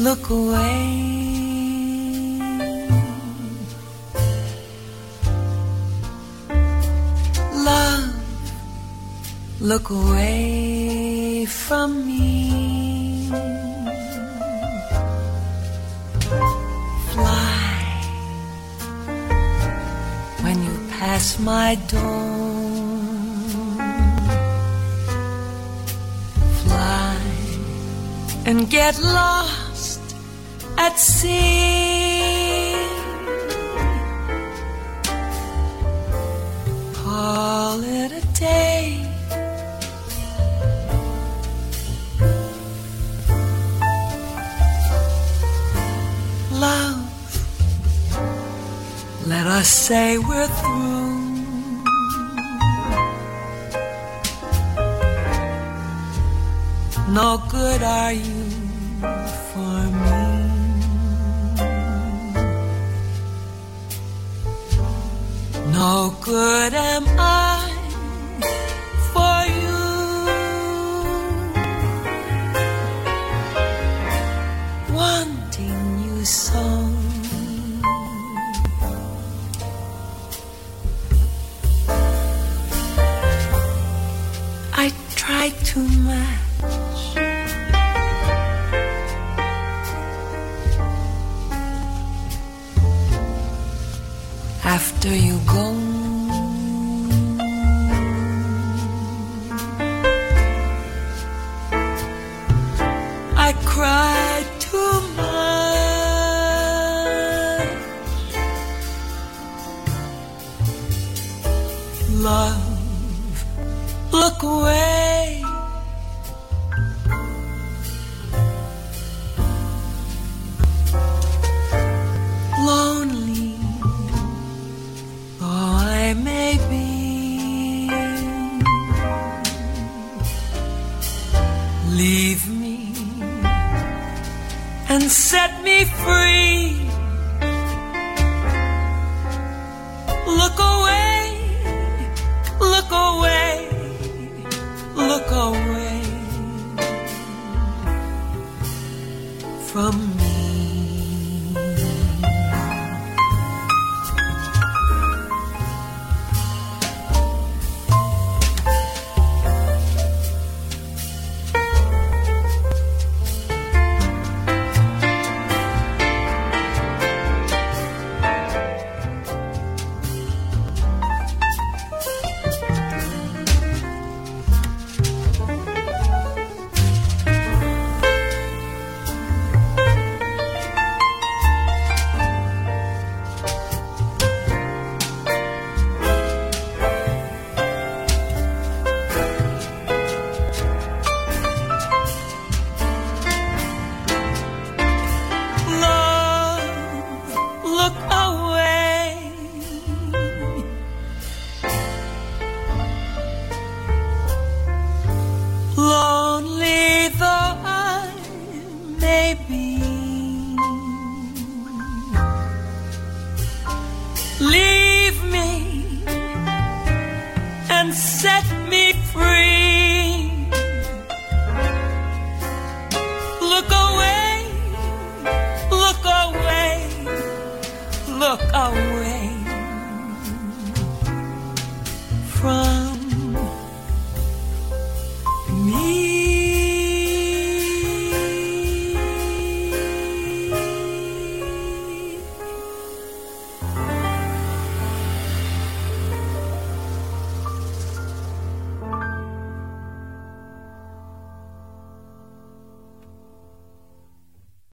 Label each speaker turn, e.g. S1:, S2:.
S1: look away. Love, look away from me. Fly when you pass my door. Fly and get lost Call it a day. Love, let us say we're through. No good are you for me. No good am I for you. Wanting you so. I try too much. After you go, I cry too much. Love, look away and set me free. Look away. and say